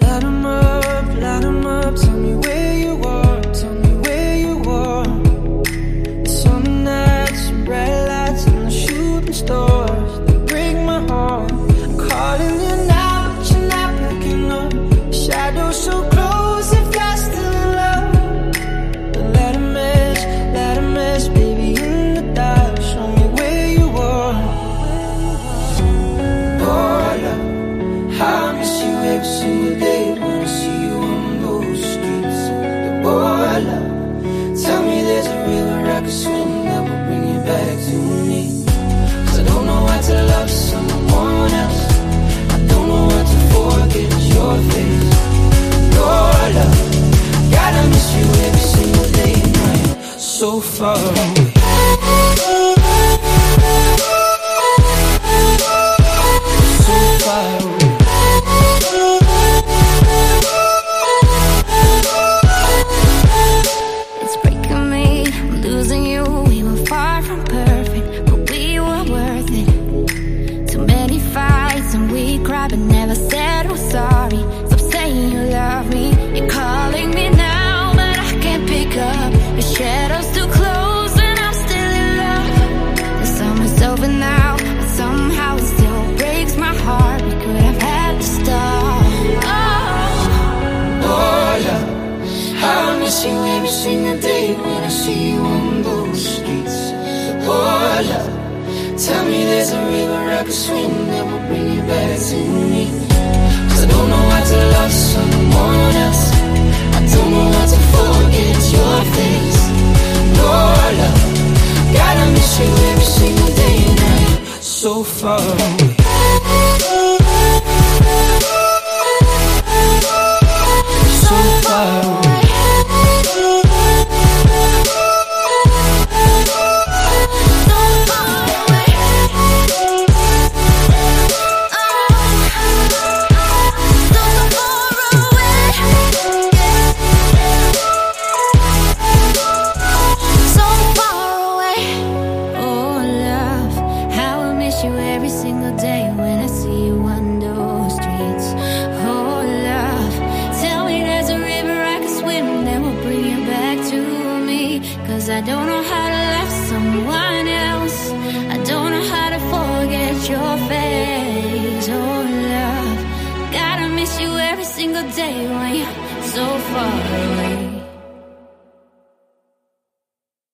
Light em up, light up, tell me where you are, tell me where you are. Summer nights, lights and the shooting stars, they break my heart. I'm calling you now, but you're not picking up. Shadows single day when I see you on those streets. Oh, love, tell me there's a river I can swim that will bring you back to me. 'Cause I don't know how to love someone else. I don't know how to forget your face. Oh, love, gotta miss you every single day night. So far away. You every single day when I see you on those streets. Oh, love, tell me there's a river I can swim that will bring you back to me. 'Cause I don't know how to love someone else. I don't know how to forget your face. No, love, gotta miss you every single day and night. So far away. Every single day when I see you on those streets. Oh, love, tell me there's a river I can swim that will bring you back to me. Cause I don't know how to love someone else. I don't know how to forget your face. Oh, love, gotta miss you every single day when you're so far away.